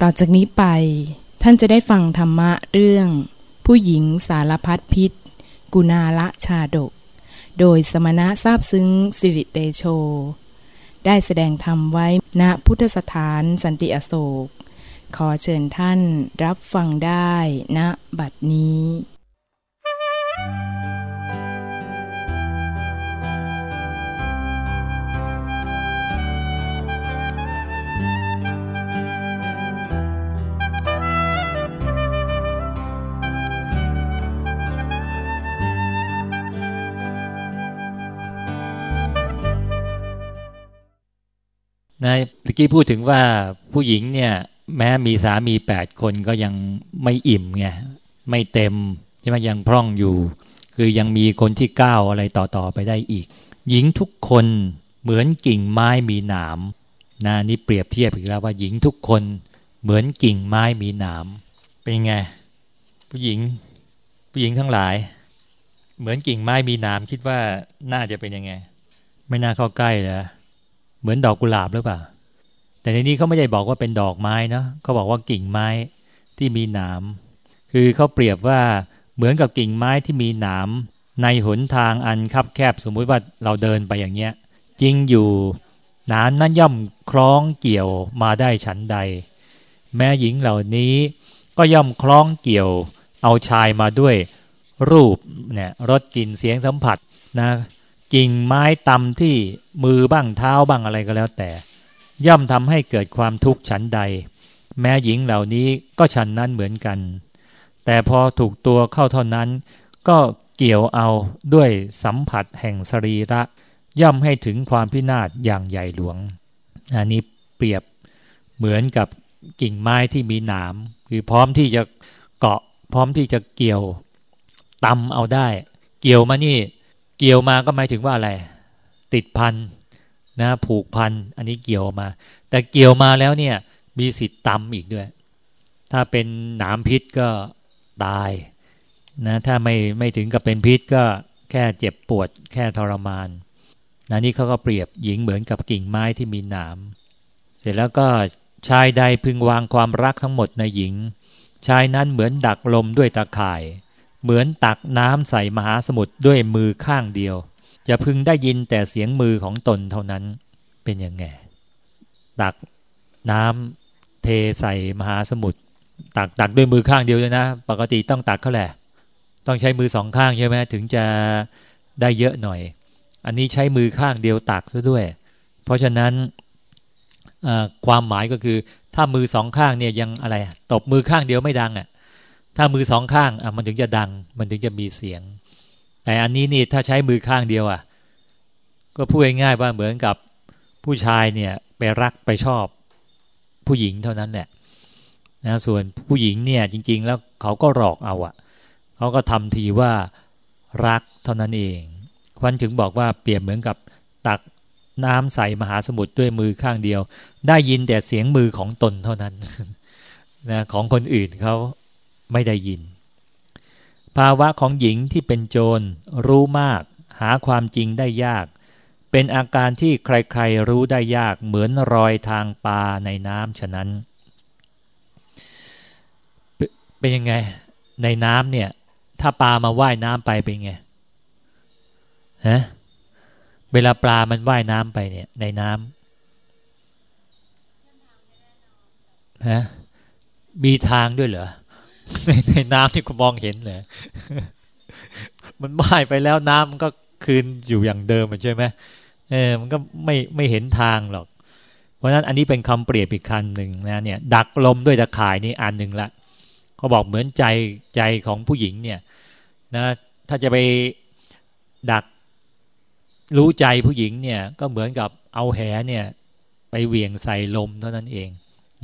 ต่อจากนี้ไป ท่านจะได้ฟังธรรมะเรื่อง ผู้หญิงสารพัดพิษ กุณาละชาดก โดยสมณะทราบซึ้งสิริเตโช ได้แสดงธรรมไว้ณพุทธสถานสันติอโศก ขอเชิญท่านรับฟังได้ณบัดนี้ นะตะกี้พูดถึงว่าผู้หญิงเนี่ย แม้มีสามีแปดคนก็ยังไม่อิ่มไงไม่เต็มใช่ไหมยังพร่องอยู่ คือยังมีคนที่เก้าอะไรต่อๆไปได้อีก หญิงทุกคนเหมือนกิ่งไม้มีหนามนะนี่เปรียบเทียบอีกแล้วว่าหญิงทุกคนเหมือนกิ่งไม้มีหนามเป็นไงผู้หญิง ผู้หญิงทั้งหลาย เหมือนกิ่งไม้มีหนามคิดว่าน่าจะเป็นยังไง ไม่น่าเข้าใกล้เลย เหมือนดอกกุหลาบหรือเปล่า แต่ในนี้เขาไม่ได้บอกว่าเป็นดอกไม้นะเขาบอกว่ากิ่งไม้ที่มีหนาม คือเขาเปรียบว่าเหมือนกับกิ่งไม้ที่มีหนามในหนทางอันคับแคบสมมุติว่าเราเดินไปอย่างเงี้ย จริงอยู่หนามนั้นย่อมคล้องเกี่ยวมาได้ฉันใด แม่หญิงเหล่านี้ก็ย่อมคล้องเกี่ยวเอาชายมาด้วยรูปเนี่ยรสกลิ่นเสียงสัมผัสนะ กิ่งไม้ตำที่มือบ้างเท้าบ้างอะไรก็แล้วแต่ ย่อมทำให้เกิดความทุกข์ฉันใด แม้หญิงเหล่านี้ก็ฉันนั้นเหมือนกัน แต่พอถูกตัวเข้าเท่านั้น ก็เกี่ยวเอาด้วยสัมผัสแห่งสรีระ ย่อมให้ถึงความพินาศอย่างใหญ่หลวง อันนี้เปรียบเหมือนกับกิ่งไม้ที่มีหนามคือพร้อมที่จะเกาะ พร้อมที่จะเกี่ยวตำเอาได้ เกี่ยวมานี่ เกี่ยวมาก็หมายถึงว่าอะไร ติดพันนะผูกพันอันนี้เกี่ยวมา แต่เกี่ยวมาแล้วเนี่ย มีสิทธิ์ตำอีกด้วย ถ้าเป็นหนามพิษก็ตายนะถ้าไม่ไม่ถึงกับเป็นพิษก็แค่เจ็บปวด แค่ทรมานนะนี่เขาก็เปรียบหญิงเหมือนกับกิ่งไม้ที่มีหนาม เสร็จแล้วก็ชายใดพึงวางความรักทั้งหมดในหญิง ชายนั้นเหมือนดักลมด้วยตาข่าย เหมือนตักน้ำใส่มหาสมุทรด้วยมือข้างเดียว จะพึงได้ยินแต่เสียงมือของตนเท่านั้นเป็นยังไง ตักน้ำเทใส่มหาสมุทรตักตักด้วยมือข้างเดียวเลยนะ ปกติต้องตักเขาแหละ ต้องใช้มือสองข้างใช่ไหมถึงจะได้เยอะหน่อย อันนี้ใช้มือข้างเดียวตักซะด้วย เพราะฉะนั้นความหมายก็คือ ถ้ามือสองข้างเนี่ยยังอะไรตบมือข้างเดียวไม่ดังอะ่ะ ถ้ามือสองข้างอะมันถึงจะดัง มันถึงจะมีเสียง แต่อันนี้นี่ถ้าใช้มือข้างเดียวอะ ก็พูดง่ายๆว่าเหมือนกับผู้ชายเนี่ยไปรักไปชอบ ผู้หญิงเท่านั้นแหละนะส่วนผู้หญิงเนี่ยจริง ๆ แล้วเขาก็หลอกเอาอะเขาก็ทำทีว่ารักเท่านั้นเองวันถึงบอกว่าเปรียบเหมือนกับตักน้ำใส่มหาสมุทรด้วยมือข้างเดียว ได้ยินแต่เสียงมือของตนเท่านั้นนะของคนอื่นเขา ไม่ได้ยิน ภาวะของหญิงที่เป็นโจร รู้มาก หาความจริงได้ยาก เป็นอาการที่ใครๆรู้ได้ยากเหมือนรอยทางปลาในน้ำฉะนั้น เป็นยังไงในน้ำเนี่ย ถ้าปลามาว่ายน้ำไปเป็นไงฮะเวลาปลามันว่ายน้ำไปเนี่ย ในน้ำฮะมีทางด้วยเหรอ ในในน้ำที่คุณมองเห็นเลยมันว่ายไปแล้วน้ำมันก็คืนอยู่อย่างเดิมใช่ไหมเออมันก็ไม่ไม่เห็นทางหรอก เพราะฉะนั้นอันนี้เป็นคำเปรียบอีกคันหนึ่งนะเนี่ย ดักลมด้วยตะข่ายนี่อันหนึ่งละเขาบอกเหมือนใจใจของผู้หญิงเนี่ยนะถ้าจะไปดักรู้ใจผู้หญิงเนี่ยก็เหมือนกับเอาแหเนี่ย ไปเหวี่ยงใส่ลมเท่านั้นเอง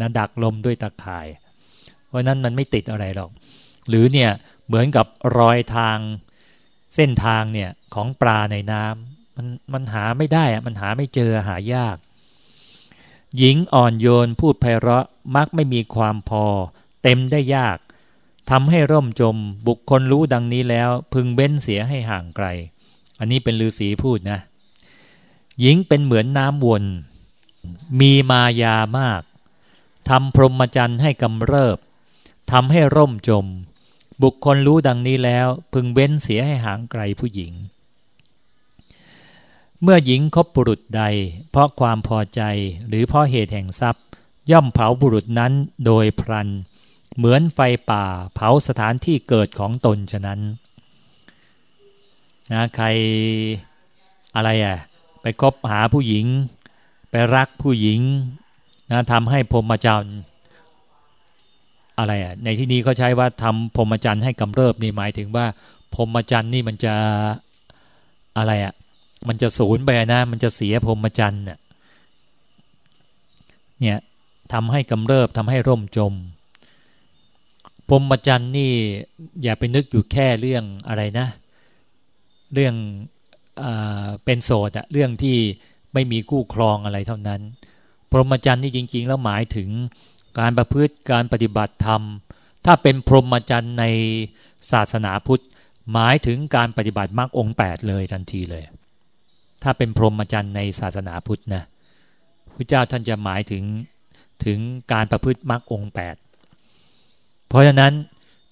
นะดักลมด้วยตะข่าย เพราะนั้นมันไม่ติดอะไรหรอก หรือเนี่ยเหมือนกับรอยทางเส้นทางเนี่ยของปลาในน้ำมันมันหาไม่ได้อะมันหาไม่เจอหายาก หญิงอ่อนโยนพูดไพเราะมักไม่มีความพอ เต็มได้ยากทำให้ร่มจมบุคคลรู้ดังนี้แล้ว พึงเบ้นเสียให้ห่างไกล อันนี้เป็นฤาษีพูดนะ หญิงเป็นเหมือนน้ำวน มีมายามากทำพรหมจรรย์ให้กำเริบ ทำให้ร่มจม บุคคลรู้ดังนี้แล้ว พึงเว้นเสียให้ห่างไกลผู้หญิง เมื่อหญิงคบบุรุษใด เพราะความพอใจหรือเพราะเหตุแห่งทรัพย์ ย่อมเผาบุรุษนั้นโดยพลัน เหมือนไฟป่าเผาสถานที่เกิดของตนฉะนั้นนะใครอะไรอะไปคบหาผู้หญิง ไปรักผู้หญิงนะทำให้พรมจรรย์ อะไรอะในที่นี้เขาใช้ว่าทำพรหมจรรย์ให้กำเริบนี่หมายถึงว่าพรหมจรรย์นี่มันจะอะไรอะ มันจะสูญไปนะ มันจะเสียพรหมจรรย์เนี่ยเนี่ยทำให้กำเริบทำให้ร่มจมพรหมจรรย์นี่อย่าไปนึกอยู่แค่เรื่องอะไรนะ เรื่องอเป็นโสดอะเรื่องที่ไม่มีคู่ครองอะไรเท่านั้น พรหมจรรย์นี่จริง ๆ แล้วหมายถึง การประพฤติการปฏิบัติธรรม ถ้าเป็นพรหมจรรย์ในศาสนาพุทธ หมายถึงการปฏิบัติมรรคองแปดเลยทันทีเลย ถ้าเป็นพรหมจรรย์ในศาสนาพุทธนะพระเจ้าท่านจะหมายถึงถึงการประพฤติมรรคองแปดเพราะฉะนั้น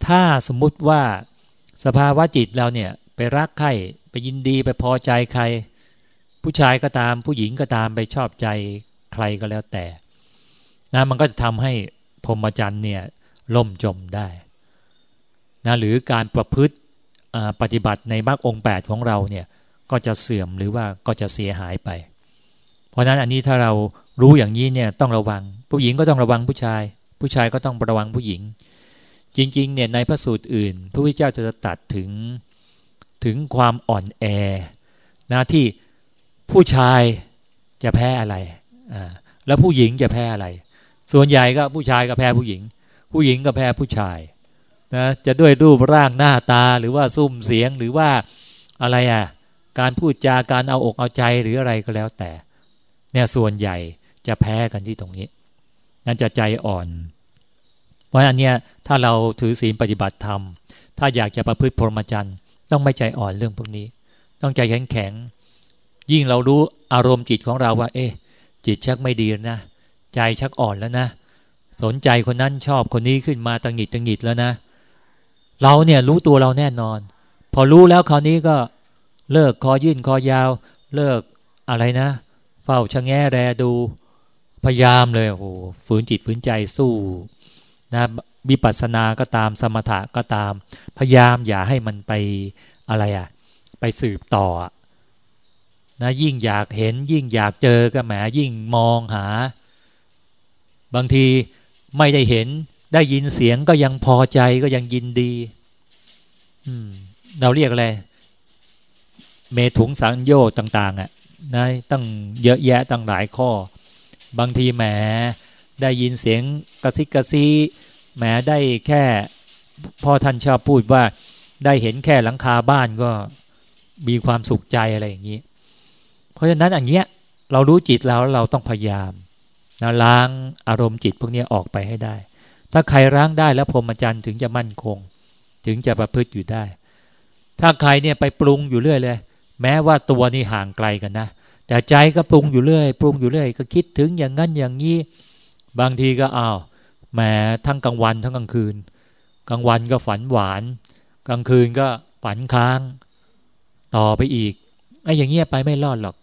ถ้าสมมุติว่าสภาวะจิตเราเนี่ยไปรักใครไปยินดีไปพอใจใคร ผู้ชายก็ตามผู้หญิงก็ตามไปชอบใจใครก็แล้วแต่ นะมันก็จะทำให้พรหมจรรย์เนี่ยล่มจมได้นะหรือการประพฤติปฏิบัติในมรรคองแปดของเราเนี่ยก็จะเสื่อมหรือว่าก็จะเสียหายไป เพราะนั้นอันนี้ถ้าเรารู้อย่างนี้เนี่ยต้องระวัง ผู้หญิงก็ต้องระวังผู้ชาย ผู้ชายก็ต้องระวังผู้หญิง จริงๆเนี่ยในพระสูตรอื่น พระพุทธเจ้าจะตัดถึงถึงความอ่อนแอนะที่ผู้ชายจะแพ้อะไรอ่าแล้วผู้หญิงจะแพ้อะไร ส่วนใหญ่ก็ผู้ชายก็แพ้ผู้หญิง ผู้หญิงก็แพ้ผู้ชายนะจะด้วยรูปร่างหน้าตาหรือว่าซุ้มเสียงหรือว่าอะไรอะการพูดจาการเอาอกเอาใจหรืออะไรก็แล้วแต่ เนี่ยส่วนใหญ่จะแพ้กันที่ตรงนี้ นั่นจะใจอ่อน เพราะอันเนี้ยถ้าเราถือศีลปฏิบัติธรรม ถ้าอยากจะประพฤติพรหมจรรย์ต้องไม่ใจอ่อนเรื่องพวกนี้ ต้องใจแข็งแข็ง ยิ่งเรารู้อารมณ์จิตของเราว่า เอ๊ะจิตชักไม่ดีนะ ใจชักอ่อนแล้วนะ สนใจคนนั้นชอบคนนี้ขึ้นมาตังหิดตังหิดแล้วนะ เราเนี่ยรู้ตัวเราแน่นอน พอรู้แล้วคราวนี้ก็เลิกคอยื่นคอยาว เลิกอะไรนะ เฝ้าชะแง่แรดูพยายามเลยโอ้โหฝืนจิตฝืนใจสู้นะวิปัสสนาก็ตามสมถะก็ตาม พยายามอย่าให้มันไปอะไรอะ่ะไปสืบต่อนะยิ่งอยากเห็นยิ่งอยากเจอก็แหมยิ่งมองหา บางทีไม่ได้เห็นได้ยินเสียงก็ยังพอใจก็ยังยินดี อืม เราเรียกอะไร เมถุงสังโยชต่าง ๆอะนะตั้งเยอะแยะตั้งหลายข้อ บางทีแหมได้ยินเสียงกระซิกกระซีแหมได้แค่พ่อท่านชอบพูดว่า ได้เห็นแค่หลังคาบ้านก็มีความสุขใจอะไรอย่างนี้ เพราะฉะนั้นอย่างเงี้ย เรารู้จิตเราเราต้องพยายาม นะล้างอารมณ์จิตพวกนี้ออกไปให้ได้ ถ้าใครล้างได้แล้วพรหมจรรย์ถึงจะมั่นคง ถึงจะประพฤติอยู่ได้ ถ้าใครเนี่ยไปปรุงอยู่เรื่อยเลย แม้ว่าตัวนี่ห่างไกลกันนะ แต่ใจก็ปรุงอยู่เรื่อย ปรุงอยู่เรื่อย ก็คิดถึงอย่างนั้นอย่างนี้ บางทีก็อ้าวแหมทั้งกลางวันทั้งกลางคืน กลางวันก็ฝันหวาน กลางคืนก็ฝันค้าง ต่อไปอีกไอ้อย่างเงี้ยไปไม่รอดหรอก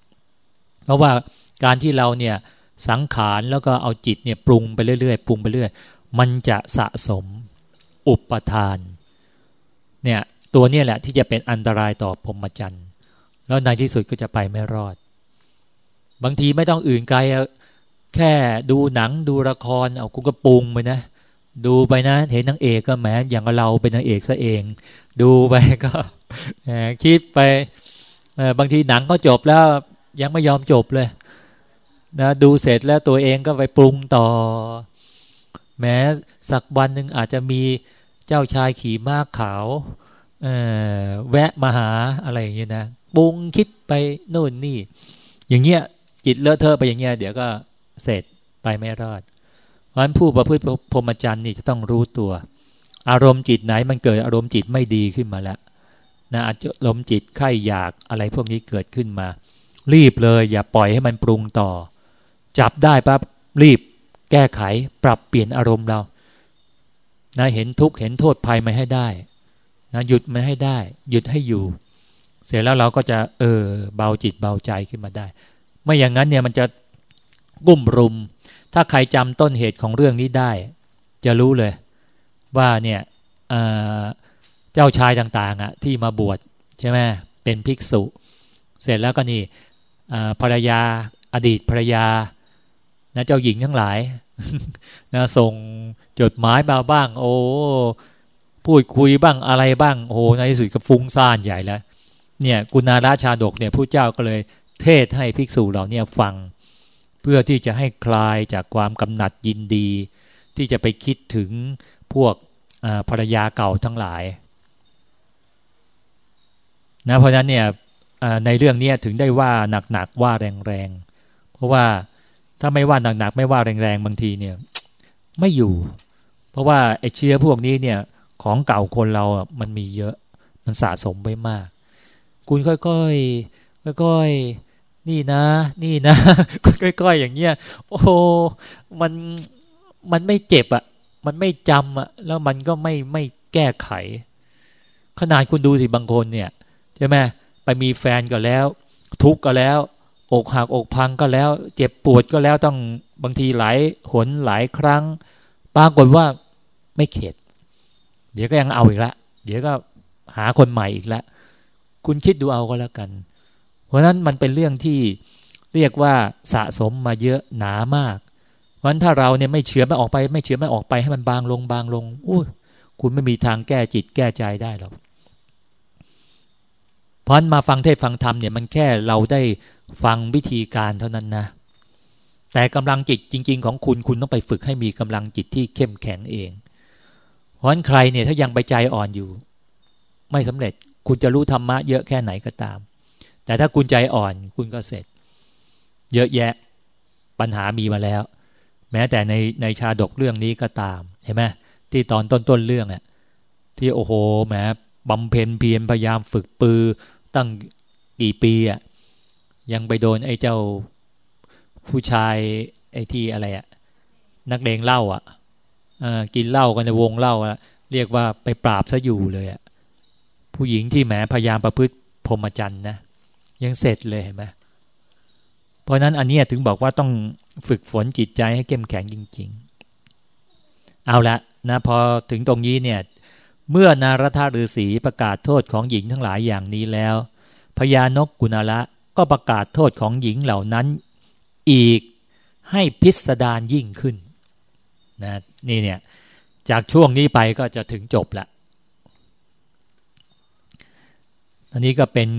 เพราะว่าการที่เราเนี่ย สังขารแล้วก็เอาจิตเนี่ยปรุงไปเรื่อยๆปรุงไปเรื่อยมันจะสะสมอุปทาน เนี่ยตัวนี้แหละที่จะเป็นอันตรายต่อพรหมจรรย์แล้วในที่สุดก็จะไปไม่รอด บางทีไม่ต้องอื่นไกลแค่ดูหนังดูละครเอากูก็ปรุงไปนะ ดูไปนะเห็นนางเอกก็แหมอย่างเราเป็นนางเอกซะเอง ดูไปก็คิดไปบางทีหนังก็จบแล้วยังไม่ยอมจบเลย นะดูเสร็จแล้วตัวเองก็ไปปรุงต่อ แม้สักวันหนึ่งอาจจะมีเจ้าชายขี่ม้าขาวแวะมาหาอะไรอย่างเงี้ยนะปรุงคิดไปนู่นนี่ อย่างเงี้ยจิตเลอะเทอะไปอย่างเงี้ยเดี๋ยวก็เสร็จไปไม่รอด เพราะฉะนั้นผู้ประพฤติพรหมจรรย์นี่จะต้องรู้ตัว อารมณ์จิตไหนมันเกิดอารมณ์จิตไม่ดีขึ้นมาแล้วนะอารมณ์จิตไข้อยากอะไรพวกนี้เกิดขึ้นมา รีบเลย อย่าปล่อยให้มันปรุงต่อ จับได้ปั๊บรีบ แก้ไข ปรับเปลี่ยนอารมณ์เรานะเห็นทุกข์เห็นโทษภัยมาให้ได้นะหยุดมาให้ได้ หยุดให้อยู่ เสร็จแล้วเราก็จะเออเบาจิตเบาใจขึ้นมาได้ ไม่อย่างนั้นเนี่ยมันจะกุ้มรุม ถ้าใครจำต้นเหตุของเรื่องนี้ได้ จะรู้เลย ว่าเนี่ยเจ้าชายต่างๆอะที่มาบวชใช่ไหมเป็นภิกษุ เสร็จแล้วก็นี่ภรรยาอดีตภรรยา นะเจ้าหญิงทั้งหลายนะส่งจดหมายมาบ้าง โอ้พูดคุยบ้างอะไรบ้าง โอ้ในที่สุดก็ฟุ้งซ่านใหญ่แล้ว เนี่ยกุณาราชาดกเนี่ยผู้เจ้าก็เลยเทศให้ภิกษุเหล่านี้ฟัง เพื่อที่จะให้คลายจากความกำหนัดยินดี ที่จะไปคิดถึงพวกภรรยาเก่าทั้งหลายนะเพราะฉะนั้นเนี่ยในเรื่องนี้ถึงได้ว่าหนักๆว่าแรงๆ เพราะว่า ถ้าไม่ว่าหนักๆไม่ว่าแรงๆบางทีเนี่ย ไม่อยู่ เพราะว่าไอเชื้อพวกนี้เนี่ย ของเก่าคนเราอะมันมีเยอะ มันสะสมไว้มาก คุณค่อยๆค่อยๆนี่นะ นี่นะค่อยๆอย่างเงี้ยโอ้มันมันไม่เจ็บอะ มันไม่จำอะ แล้วมันก็ไม่ไม่แก้ไข ขนาดคุณดูสิบางคนเนี่ยใช่ไหมไปมีแฟนก็แล้ว ทุกข์ก็แล้ว อกหักอกพังก็แล้ว เจ็บปวดก็แล้วต้องบางทีหลายหนหลายครั้ง ปรากฏว่าไม่เข็ด เดี๋ยวก็ยังเอาอีกละ เดี๋ยวก็หาคนใหม่อีกล้วคุณคิดดูเอาก็แล้วกัน เพราะนั้นมันเป็นเรื่องที่เรียกว่าสะสมมาเยอะหนามากเพราะนั้นถ้าเราเนี่ยไม่เฉือไม่ออกไป ไม่เฉือไม่ออกไปให้มันบางลงบางลงอู้คุณไม่มีทางแก้จิตแก้ใจได้หรอก เพราะมาฟังเทศฟังธรรมเนี่ยมันแค่เราได้ฟังวิธีการเท่านั้นนะ แต่กำลังจิตจริง ๆ ของคุณคุณต้องไปฝึกให้มีกำลังจิตที่เข้มแข็งเอง เพราะฉะนั้นใครเนี่ยถ้ายังไปใจอ่อนอยู่ ไม่สำเร็จคุณจะรู้ธรรมะเยอะแค่ไหนก็ตาม แต่ถ้าคุณใจอ่อนคุณก็เสร็จ เยอะแยะปัญหามีมาแล้ว แม้แต่ในในชาดกเรื่องนี้ก็ตามเห็นไหมที่ตอนต้นๆเรื่องอะที่โอ้โหแหมบำเพ็ญเพียรพยายามฝึกปือ ตั้งกี่ปีอะยังไปโดนไอ้เจ้าผู้ชายไอ้ที่อะไรอะนักเลงเหล้าอะกินเหล้ากันในวงเหล้าอะเรียกว่าไปปราบซะอยู่เลยอะผู้หญิงที่แหมพยายามประพฤติพรหมจรรย์นะยังเสร็จเลยเห็นไหมเพราะนั้นอันนี้ถึงบอกว่าต้องฝึกฝนจิตใจให้เข้มแข็งจริง ๆ เอาละนะพอถึงตรงนี้เนี่ย เมื่อนารธาฤาษีประกาศโทษของหญิงทั้งหลายอย่างนี้แล้วพญานกกุณละก็ประกาศโทษของหญิงเหล่านั้น อีกให้พิสดารยิ่งขึ้นนะนี่เนี่ยจากช่วงนี้ไปก็จะถึงจบละอันนี้ก็เป็น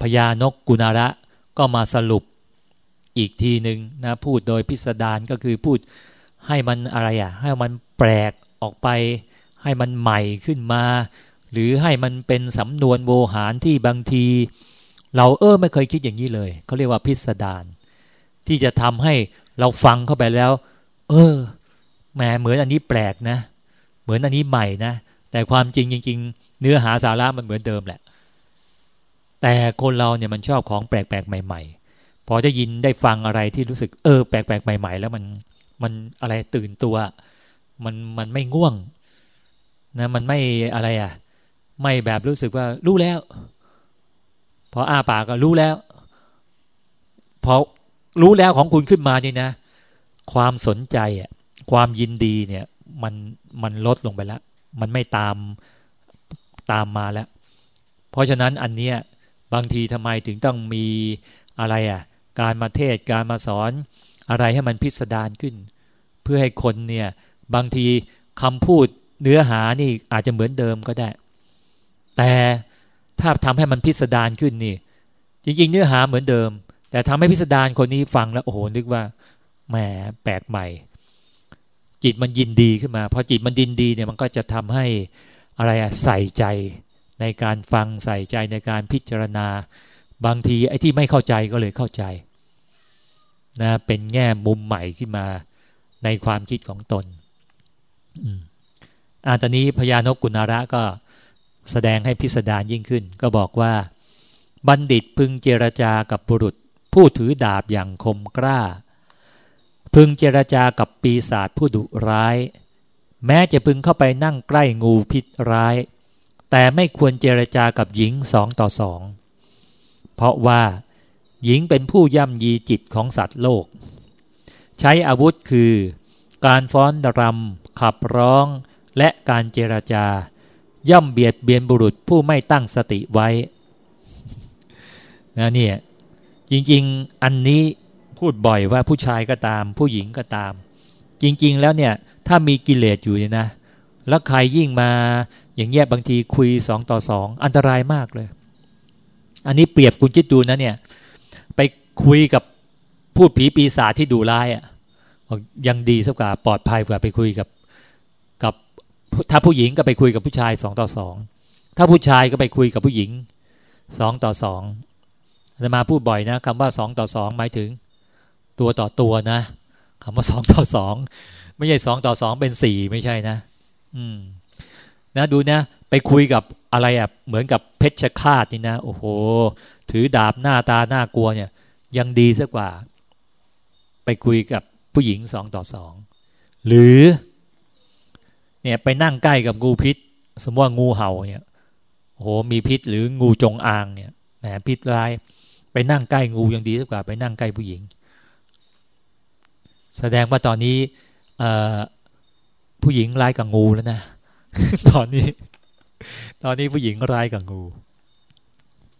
พญานกกุณาระก็มาสรุปอีกทีหนึ่งนะพูดโดยพิสดารก็คือพูดให้มันอะไรอะ่ะให้มันแปลกออกไป ให้มันใหม่ขึ้นมา หรือให้มันเป็นสำนวนโวหารที่บางที เราเออไม่เคยคิดอย่างนี้เลยเขาเรียกว่าพิสดารที่จะทำให้เราฟังเข้าไปแล้ว เออแหมเหมือนอันนี้แปลกนะ เหมือนอันนี้ใหม่นะแต่ความจริงจริง ๆ เนื้อหาสาระมันเหมือนเดิมแหละ แต่คนเราเนี่ยมันชอบของแปลกๆใหม่ ๆ พอจะยินได้ฟังอะไรที่รู้สึกเออ แปลกๆใหม่ ๆ แล้วมันมันอะไรตื่นตัว มันมันไม่ง่วง นะมันไม่อะไรอะ ไม่แบบรู้สึกว่ารู้แล้ว พออ้าปากก็รู้แล้ว พอรู้แล้วของคุณขึ้นมานี่นะ ความสนใจอะความยินดีเนี่ย มันมันลดลงไปแล้ว มันไม่ตามตามมาแล้ว เพราะฉะนั้นอันเนี้ยบางทีทำไมถึงต้องมีอะไรอะ การมาเทศการมาสอนอะไรให้มันพิสดารขึ้น เพื่อให้คนเนี่ย บางทีคำพูด เนื้อหานี่อาจจะเหมือนเดิมก็ได้ แต่ถ้าทำให้มันพิสดารขึ้นนี่ จริง ๆ เนื้อหาเหมือนเดิม แต่ทำให้พิสดารคนนี้ฟังแล้วโอ้โหนึกว่าแหมแปลกใหม่ จิตมันยินดีขึ้นมาพอจิตมันยินดีเนี่ยมันก็จะทำให้อะไรอะใส่ใจในการฟังใส่ใจในการพิจารณา บางทีไอ้ที่ไม่เข้าใจก็เลยเข้าใจนะเป็นแง่มุมใหม่ขึ้นมาในความคิดของตน อืม อาตอนนี้พญานกกุณาระก็แสดงให้พิสดารยิ่งขึ้น ก็บอกว่า บัณฑิตพึงเจรจากับบุรุษ ผู้ถือดาบอย่างคมกล้า พึงเจรจากับปีศาจผู้ดุร้าย แม้จะพึงเข้าไปนั่งใกล้งูพิษร้าย แต่ไม่ควรเจรจากับหญิงสองต่อสอง เพราะว่า หญิงเป็นผู้ย่ำยีจิตของสัตว์โลก ใช้อาวุธคือ การฟ้อนรำขับร้อง และการเจรจา ย่อมเบียดเบียนบุรุษผู้ไม่ตั้งสติไว้นะเนี่ยจริงๆอันนี้พูดบ่อยว่าผู้ชายก็ตาม ผู้หญิงก็ตาม จริง ๆ แล้วเนี่ยถ้ามีกิเลสอยู่เนี่ยนะ แล้วใครยิ่งมาอย่างเงี้ยบางทีคุยสองต่อสองอันตรายมากเลย อันนี้เปรียบคุณคิดดูนะเนี่ย ไปคุยกับพูดผีปีศาจที่ดูร้ายอะยังดีสักกว่าปลอดภัยกว่าไปคุยกับ ถ้าผู้หญิงก็ไปคุยกับผู้ชายสองต่อสองถ้าผู้ชายก็ไปคุยกับผู้หญิงสองต่อสองจะมาพูดบ่อยนะคำว่าสองต่อสองหมายถึง ตัวต่อตัวนะคำว่าสองต่อสองไม่ใช่สองต่อสองเป็นสี่ไม่ใช่นะ อืม นะดูนะ ไปคุยกับอะไรอะเหมือนกับเพชฌฆาตนี่นะโอ้โห ถือดาบหน้าตาหน้ากลัวเนี่ย ยังดีสักกว่า ไปคุยกับผู้หญิงสองต่อสองหรือ เนี่ยไปนั่งใกล้กับงูพิษ สมมติว่างูเห่าเนี่ยโอ้โหมีพิษหรืองูจงอางเนี่ยแหมพิษร้าย ไปนั่งใกล้งูยังดีสักกว่าไปนั่งใกล้ผู้หญิง แสดงว่าตอนนี้ผู้หญิงร้ายกับงูแล้วนะตอนนี้ ตอนนี้ผู้หญิงร้ายกับงู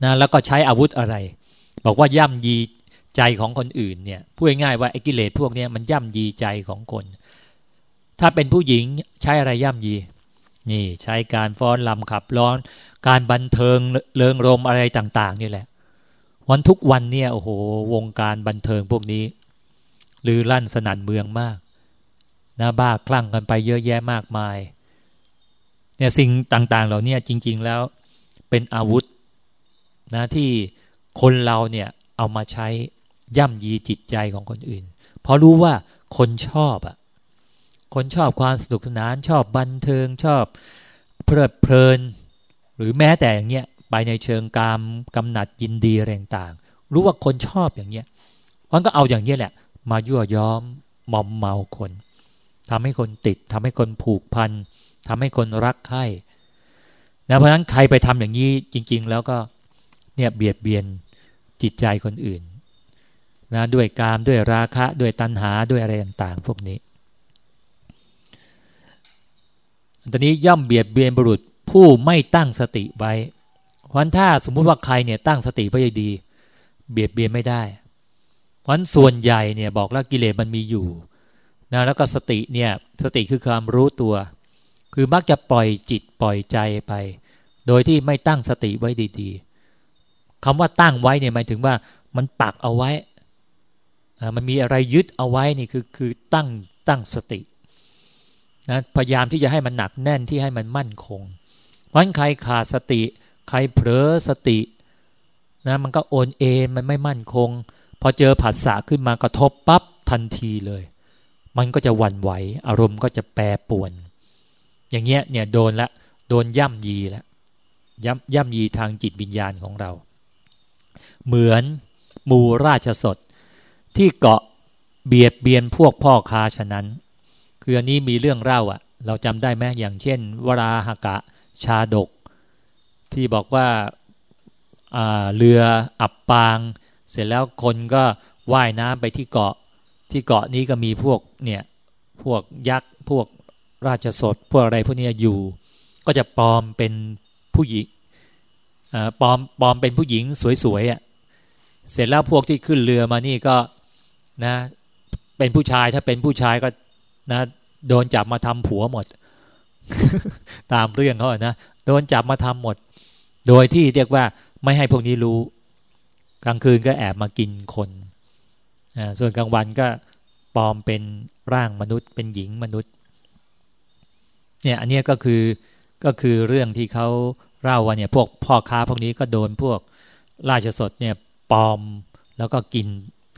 นะแล้วก็ใช้อาวุธอะไร บอกว่าย่ำยีใจของคนอื่นเนี่ยพูดง่ายว่าไอ้กิเลสพวกนี้มันย่ำยีใจของคน ถ้าเป็นผู้หญิงใช้อะไรย่ำยี นี่ใช้การฟ้อนลำขับร้อน การบันเทิงเริงรมอะไรต่าง ๆ นี่แหละ วันทุกวันเนี่ยโอ้โห วงการบันเทิงพวกนี้ลือลั่นสนั่นเมืองมากนะบ้าคลั่งกันไปเยอะแยะมากมาย เนี่ยสิ่งต่าง ๆ เหล่านี้จริง ๆ แล้วเป็นอาวุธนะที่คนเราเนี่ยเอามาใช้ย่ำยีจิตใจของคนอื่น เพราะรู้ว่าคนชอบอะ คนชอบความสนุกสนานชอบบันเทิงชอบเพลิดเพลิน หรือแม้แต่อย่างเงี้ยไปในเชิงกามกำหนัดยินดีอะไรต่าง รู้ว่าคนชอบอย่างเงี้ยมันก็เอาอย่างเงี้ยแหละ มายั่วย้อมมอมเมาคนทำให้คนติดทำให้คนผูกพันทำให้คนรักใคร่นะเพราะฉะนั้นใครไปทำอย่างนี้จริง ๆ แล้วก็เนี่ยเบียดเบียนจิตใจคนอื่นนะด้วยกามด้วยราคะด้วยตัณหาด้วยอะไรต่างๆ พวกนี้ ตอนนี้ย่อมเบียดเบียนบุรุษผู้ไม่ตั้งสติไว้เพราะถ้าสมมุติว่าใครเนี่ยตั้งสติไว้ดี เบียดเบียนไม่ได้เพราะส่วนใหญ่เนี่ยบอกแล้วกิเลสมันมีอยู่นะแล้วก็สติเนี่ยสติคือความรู้ตัว คือมักจะปล่อยจิตปล่อยใจไป โดยที่ไม่ตั้งสติไว้ดี ๆคำว่าตั้งไว้เนี่ยหมายถึงว่ามันปักเอาไว้มันมีอะไรยึดเอาไว้นี่คือคือตั้งตั้งสติ นะพยายามที่จะให้มันหนักแน่นที่ให้มันมั่นคงเพราะใครขาดสติ ใครเผลอสตินะมันก็โอนเอ็นมันไม่มั่นคง พอเจอผัสสะขึ้นมากระทบปั๊บทันทีเลย มันก็จะวันไหว อารมณ์ก็จะแปรปวน อย่างเงี้ยเนี่ยโดนละโดนย่ำยีล้วย่ำย่ำยีทางจิตวิญญาณของเรา เหมือนมูราชสดที่เกาะเบียดเบียนพวกพ่อค้าฉะนั้น คืออันนี้มีเรื่องเล่าอะ่ะ เราจำได้ไหมอย่างเช่น วราหกะชาดก ที่บอกว่าเรืออับปาง เสร็จแล้วคนก็ว่ายน้ำไปที่เกาะ ที่เกาะนี้ก็มีพวกเนี่ยพวกยักษ์พวกราชสดพวกอะไรพวกนี้อยู่ ก็จะปลอมเป็นผู้หญิงปลอมปลอมเป็นผู้หญิงสวยๆอะเสร็จแล้วพวกที่ขึ้นเรือมานี่ก็นะเป็นผู้ชายถ้าเป็นผู้ชายก็ นะโดนจับมาทำผัวหมด ตามเรื่องเขาอะนะโดนจับมาทำหมด โดยที่เรียกว่าไม่ให้พวกนี้รู้ กลางคืนก็แอบมากินคนส่วนกลางวันก็ปลอมเป็นร่างมนุษย์ เป็นหญิงมนุษย์เนี่ยอันนี้ก็คือก็คือเรื่องที่เขาเล่าว่าเนี่ยพวกพ่อค้าพวกนี้ก็โดนพวกราชสดเนี่ยปลอมแล้วก็กิน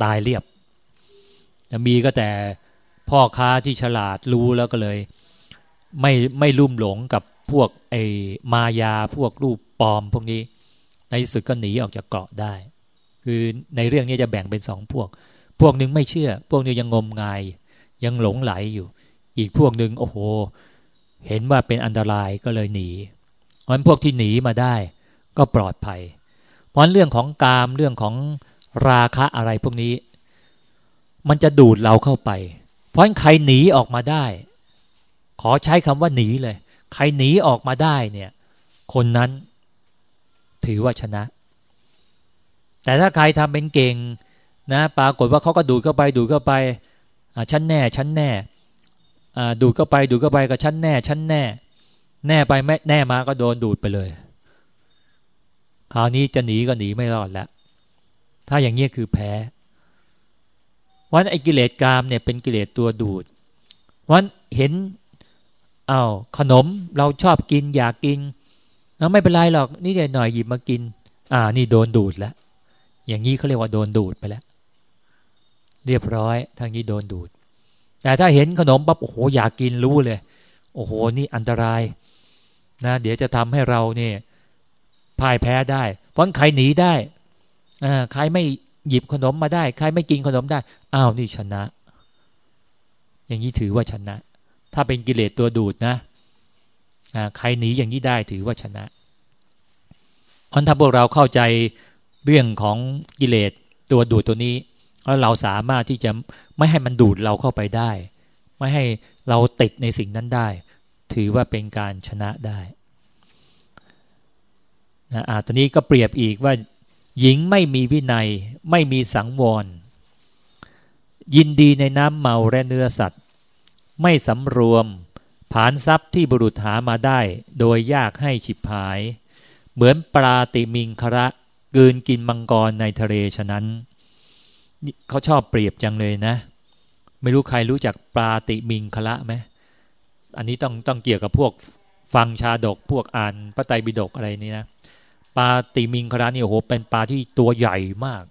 ตายเรียบมีก็แต่ พ่อค้าที่ฉลาดรู้แล้วก็เลย ไม่ไม่ลุ่มหลงกับพวกไอ้มายาพวกรูปปลอมพวกนี้ ในที่สุดก็หนีออกจากเกาะได้ คือในเรื่องนี้จะแบ่งเป็นสองพวก พวกหนึ่งไม่เชื่อ พวกนึงยังงมงาย ยังหลงไหลอยู่ อีกพวกหนึ่งโอ้โห เห็นว่าเป็นอันตรายก็เลยหนีเพราะพวกที่หนีมาได้ ก็ปลอดภัย เพราะเรื่องของกามเรื่องของราคะอะไรพวกนี้ มันจะดูดเราเข้าไป เพราะใครหนีออกมาได้ ขอใช้คำว่าหนีเลย ใครหนีออกมาได้เนี่ย คนนั้นถือว่าชนะ แต่ถ้าใครทำเป็นเก่งนะปรากฏว่าเขาก็ดูดเข้าไปดูดเข้าไปชั้นแน่ชั้นแน่ดูดเข้าไปดูดเข้าไปก็ชั้นแน่ชั้นแน่ แน่ไปไม่แน่มาก็โดนดูดไปเลย คราวนี้จะหนีก็หนีไม่รอดแล้ว ถ้าอย่างนี้คือแพ้ วันไอ้กิเลสกามเนี่ยเป็นกิเลสตัวดูด วันเห็นอา้าวขนมเราชอบกินอยากกินแล้วไม่เป็นไรหรอกนี่เดหน่อยหยิบมากิน อ่า นี่โดนดูดแล้วอย่างนี้เขาเรียกว่าโดนดูดไปแล้ว เรียบร้อยทางนี้โดนดูด แต่ถ้าเห็นขนมปั๊บโอ้โหอยากกินรู้เลย โอ้โหนี่อันตรายนะเดี๋ยวจะทำให้เราเนี่ยพ่ายแพ้ได้เพราะใครหนีได้อ่าใครไม่ หยิบขนมมาได้ ใครไม่กินขนมได้ อ้าวนี่ชนะ อย่างนี้ถือว่าชนะ ถ้าเป็นกิเลสตัวดูดนะใครหนีอย่างนี้ได้ถือว่าชนะเพราะถ้าพวกเราเข้าใจเรื่องของกิเลสตัวดูดตัวนี้แล้วเราสามารถที่จะไม่ให้มันดูดเราเข้าไปได้ ไม่ให้เราติดในสิ่งนั้นได้ ถือว่าเป็นการชนะได้นะอ่าตอนนี้ก็เปรียบอีกว่า หญิงไม่มีวินัยไม่มีสังวร ยินดีในน้ำเมาและเนื้อสัตว์ ไม่สำรวม ผานทรัพย์ที่บุรุษหามาได้ โดยยากให้ฉิบหาย เหมือนปลาติมิงคระกืนกินมังกรในทะเลฉะนั้น เขาชอบเปรียบจังเลยนะ ไม่รู้ใครรู้จักปลาติมิงคระไหมอันนี้ต้องต้องเกี่ยวกับพวกฟังชาดกพวกอ่านพระไตรปิฎกอะไรนี่นะ ปลาติมิงคระนี่โอ้โหเป็นปลาที่ตัวใหญ่มาก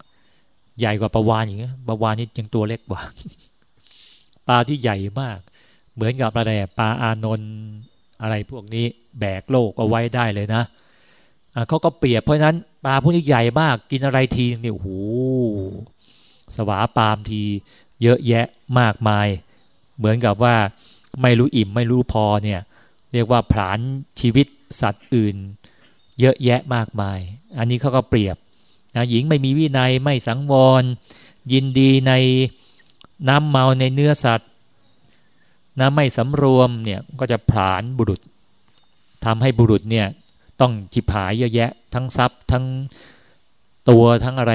ใหญ่กว่าปลาวานอย่างเงี้ยปลาวานนี่ยังตัวเล็กกว่า ปลาที่ใหญ่มาก เหมือนกับอะไรปลาอานนท์อะไรพวกนี้แบกโลกเอาไว้ได้เลยนะเขาก็เปรียบเพราะนั้นปลาพวกนี้ใหญ่มากกินอะไรทีนี่โอ้โหสวาปามทีเยอะแยะมากมาย เหมือนกับว่าไม่รู้อิ่มไม่รู้พอเนี่ย เรียกว่าผลานชีวิตสัตว์อื่น เยอะแยะมากมาย อันนี้เขาก็เปรียบนะหญิงไม่มีวินัยไม่สังวร ยินดีในน้ำเมาในเนื้อสัตว์นะไม่สำรวมเนี่ยก็จะผลาญบุรุษทำให้บุรุษเนี่ยต้องจิบหายเยอะแยะ ทั้งทรัพย์ทั้งตัวทั้งอะไร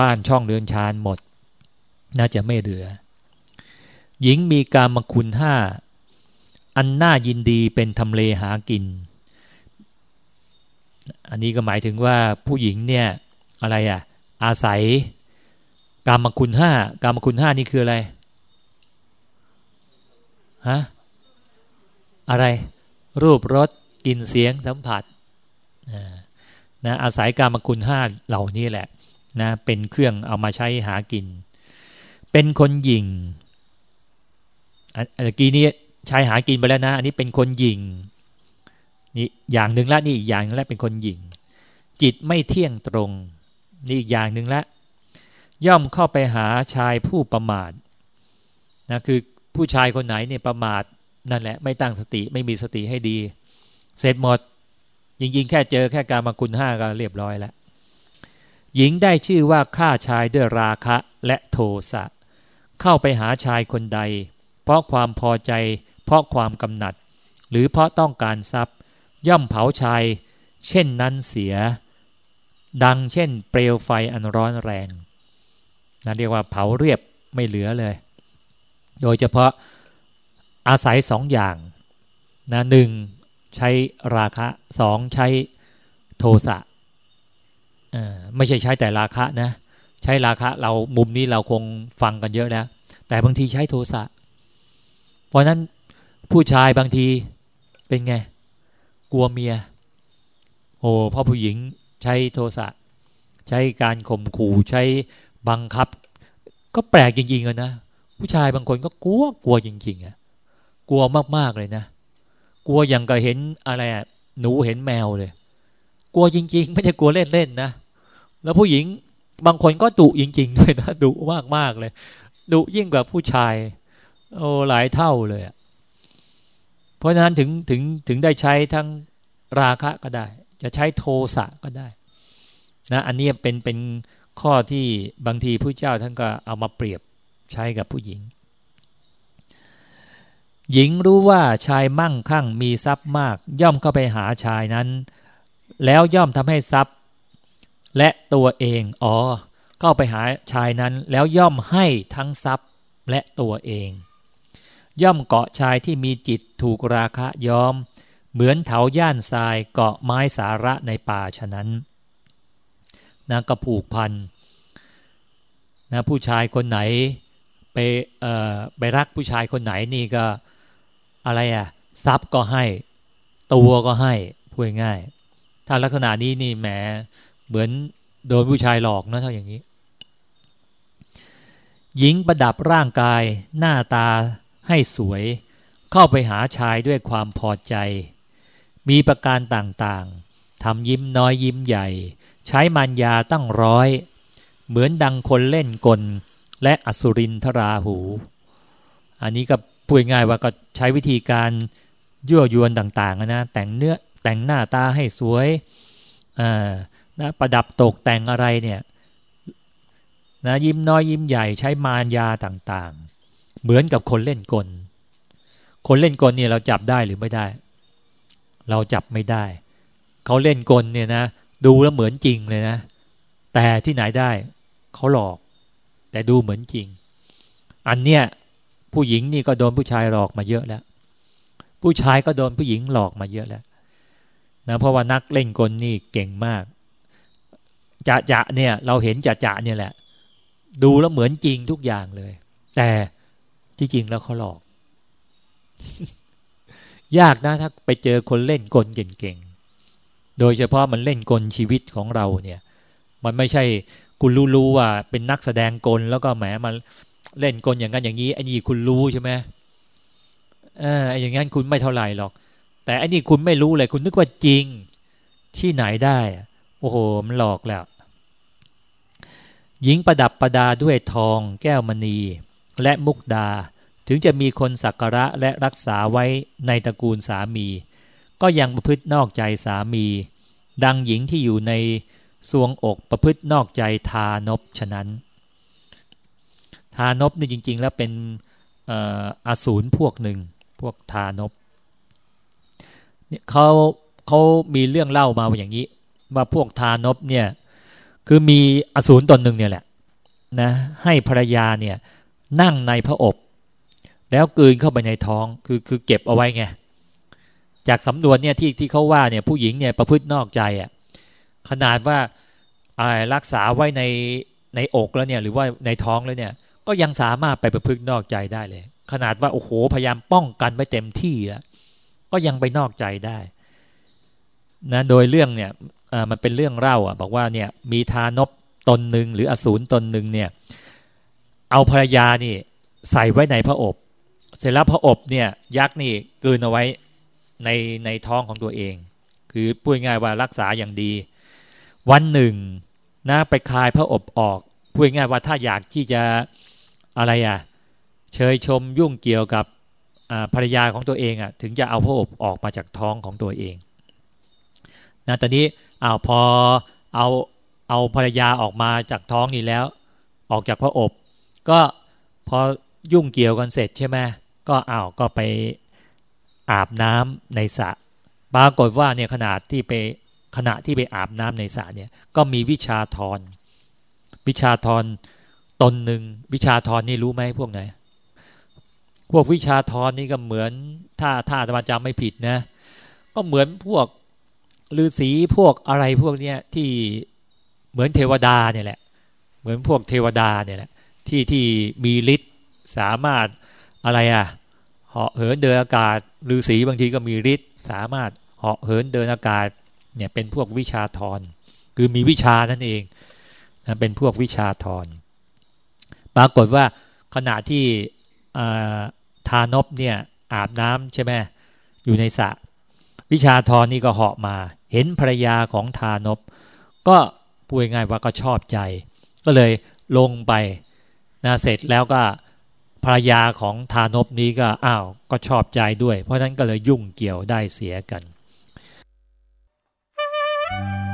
บ้านช่องเรือนชานหมด น่าจะไม่เหลือ หญิงมีการมคุณห้าอันน่ายินดีเป็นทำเลหากิน อันนี้ก็หมายถึงว่าผู้หญิงเนี่ยอะไรอะ่ะ อาศัยกรรมคุณห้ากรรมคุณห้านี่คืออะไรฮะอะไร รูปรสกลิ่นเสียงสัมผัสนะอาศัยการมคุณห้าเหล่านี้แหละนะเป็นเครื่องเอามาใช้หากิน เป็นคนหยิงอันกี้นี้ใช้หากินไปแล้วนะ อันนี้เป็นคนหยิง นี่อย่างหนึ่งละนี่อีกอย่างนึงละเป็นคนหยิงจิตไม่เที่ยงตรง นี่อีกอย่างหนึ่งละ ย่อมเข้าไปหาชายผู้ประมาทนะคือผู้ชายคนไหนเนี่ยประมาทนั่นแหละ ไม่ตั้งสติไม่มีสติให้ดี เสร็จหมดจริงๆแค่เจอแค่การมาคุณห้าก็เรียบร้อยแล้วหญิงได้ชื่อว่าฆ่าชายด้วยราคะและโทสะเข้าไปหาชายคนใด เพราะความพอใจ เพราะความกำหนัด หรือเพราะต้องการทรัพย์ ย่อมเผาชายเช่นนั้นเสีย ดังเช่น เปลวไฟอันร้อนแรงนั่นเรียกว่าเผาเรียบไม่เหลือเลย โดยเฉพาะอาศัยสองอย่างนะหนึ่งใช้ราคะสองใช้โทสะไม่ใช่ใช้แต่ราคะนะ ใช้ราคะเรามุมนี้เราคงฟังกันเยอะแล้ว แต่บางทีใช้โทสะ เพราะนั้นผู้ชายบางทีเป็นไง กลัวเมีย โอ้พ่อผู้หญิงใช้โทสะใช้การข่มขู่ใช้บังคับ ก็แปลกจริงๆเลยนะผู้ชายบางคนก็กลัวกลัวจริงๆอะกลัวมากๆเลยนะ กลัวอย่างก็เห็นอะไรอะหนูเห็นแมวเลย กลัวจริง ๆ ไม่ใช่กลัวเล่นๆนะแล้วผู้หญิงบางคนก็ดุจริงๆเลยนะดุมากมากเลยดุยิ่งกว่าผู้ชาย โอ้หลายเท่าเลยเพ ราะฉะนั้นถึงถึงถึงได้ใช้ทั้งราคะก็ได้ จะใช้โทสะก็ได้นะอันนี้เป็นเป็นข้อที่บางทีผู้เจ้าท่านก็เอามาเปรียบใช้กับผู้หญิง หญิงรู้ว่าชายมั่งคั่งมีทรัพย์มาก ย่อมเข้าไปหาชายนั้น แล้วย่อมทำให้ทรัพย์ และตัวเองอ๋อเข้าไปหาชายนั้น แล้วย่อมให้ทั้งทรัพย์และตัวเอง ย่อมเกาะชายที่มีจิตถูกราคะย้อม เหมือนเถาย่านทรายเกาะไม้สาระในป่าฉะนั้นนะกระผูกพันนะผู้ชายคนไหนไปเอ่อไปรักผู้ชายคนไหนนี่ก็อะไรอะทรัพย์ก็ให้ ตัวก็ให้พูดง่าย ถ้าลักษณะนี้นี่แหมเหมือนโดนผู้ชายหลอกนะเท่าอย่างนี้ หญิงประดับร่างกายหน้าตา ให้สวย เข้าไปหาชายด้วยความพอใจ มีประการต่างๆทำยิ้มน้อยยิ้มใหญ่ ใช้มารยาตั้งร้อย เหมือนดังคนเล่นกล และอสุรินทราหู อันนี้ก็พูดง่ายว่าก็ใช้วิธีการยั่วยวนต่างๆนะแต่งเนื้อแต่งหน้าตาให้สวยนะประดับตกแต่งอะไรเนี่ยนะยิ้มน้อยยิ้มใหญ่ใช้มารยาต่างๆ เหมือนกับคนเล่นกล คนเล่นกลเนี่ยเราจับได้หรือไม่ได้ เราจับไม่ได้ เขาเล่นกลเนี่ยนะ ดูแล้วเหมือนจริงเลยนะ แต่ที่ไหนได้ เขาหลอก แต่ดูเหมือนจริง อันเนี้ยผู้หญิงนี่ก็โดนผู้ชายหลอกมาเยอะแล้ว ผู้ชายก็โดนผู้หญิงหลอกมาเยอะแล้วนะเพราะว่านักเล่นกลนี่เก่งมากจะจะเนี่ย เราเห็นจะจะเนี่ยแหละ ดูแล้วเหมือนจริงทุกอย่างเลย แต่ ที่จริงแล้วเขาหลอก ยากนะถ้าไปเจอคนเล่นกลเก่งๆ โดยเฉพาะมันเล่นกลชีวิตของเราเนี่ย มันไม่ใช่คุณรู้ๆว่า เป็นนักแสดงกลแล้วก็แหมมันเล่นกลอย่างนั้นอย่างนี้ไอ้นี่คุณรู้ใช่ไหมเอออย่างนั้นคุณไม่เท่าไหร่หรอก แต่อันนี้คุณไม่รู้เลยคุณนึกว่าจริงที่ไหนได้ โอ้โห มันหลอกแล้ว หญิงประดับประดาด้วยทองแก้วมณี และมุกดา ถึงจะมีคนสักการะและรักษาไว้ในตระกูลสามี ก็ยังประพฤตินอกใจสามี ดังหญิงที่อยู่ในสวงอกประพฤตินอกใจทานบฉะนั้น ทานบนี่จริง ๆ แล้วเป็นอาสูรพวกหนึ่งพวกทานบเนี่ยเขาเขามีเรื่องเล่ามาอย่างนี้ ว่าพวกทานบเนี่ยคือมีอสูรตนหนึ่งเนี่ยแหละนะให้ภรรยาเนี่ย นั่งในพระอบ แล้วกืนเข้าไปในท้องคือคือเก็บเอาไว้ไงจากสำนวนเนี่ยที่ที่เขาว่าเนี่ยผู้หญิงเนี่ยประพฤตินอกใจอะขนาดว่ารักษาไว้ในในอกแล้วเนี่ยหรือว่าในท้องแล้วเนี่ย ก็ยังสามารถไปประพฤตินอกใจได้เลย ขนาดว่าโอ้โหพยายามป้องกันไว้เต็มที่แล้วก็ยังไปนอกใจได้นะโดยเรื่องเนี่ยมันเป็นเรื่องเล่าอะบอกว่าเนี่ยมีทานบตนหนึ่งหรืออสูรตนหนึ่งเนี่ย เอาภรรยานี่ ใส่ไว้ในพระอบ เสร็จแล้วพระอบเนี่ยยักษ์นี่กืนเอาไว้ในในท้องของตัวเอง คือพูดง่ายว่ารักษาอย่างดี วันหนึ่งนะไปคลายพระอบออกพูดง่ายว่าถ้าอยากที่จะอะไรอะเชยชมยุ่งเกี่ยวกับภรรยาของตัวเองอะถึงจะเอาพระอบออกมาจากท้องของตัวเองนะตอนนี้อ้าวพอเอาเอาภรรยาออกมาจากท้องนี่แล้ว ออกจากพระอบ ก็พอยุ่งเกี่ยวกันเสร็จใช่ไหมก็อ้าวก็ไปอาบน้ำในสระปรากฏว่าเนี่ยขนาดที่ไปขณะที่ไปอาบน้ำในสระเนี่ยก็มีวิชาทรวิชาทรตนหนึ่งวิชาทรนี่รู้ไหมพวกไหนพวกวิชาทรนี่ก็เหมือนถ้าถ้าจะมาจำไม่ผิดนะ ก็เหมือนพวกฤาษีพวกอะไรพวกเนี้ยที่เหมือนเทวดาเนี่ยแหละ เหมือนพวกเทวดาเนี่ยแหละ ที่ที่มีฤทธิ์สามารถอะไรอะเหาะเหินเดินอากาศฤาษีบางทีก็มีฤทธิ์สามารถเหาะเหินเดินอากาศเนี่ยเป็นพวกวิชาทรคือมีวิชานั่นเองนะเป็นพวกวิชาทรปรากฏว่าขณะที่ทานบเนี่ยอาบน้ำใช่ไหมอยู่ในสระวิชาทรนี่ก็เหาะมา เห็นภรรยาของทานบก็พูดง่ายว่าก็ชอบใจ ก็เลยลงไป นะเสร็จแล้วก็ภรรยาของทานพนี้ก็อ้าวก็ชอบใจด้วย เพราะฉะนั้นก็เลยยุ่งเกี่ยวได้เสียกัน Thank.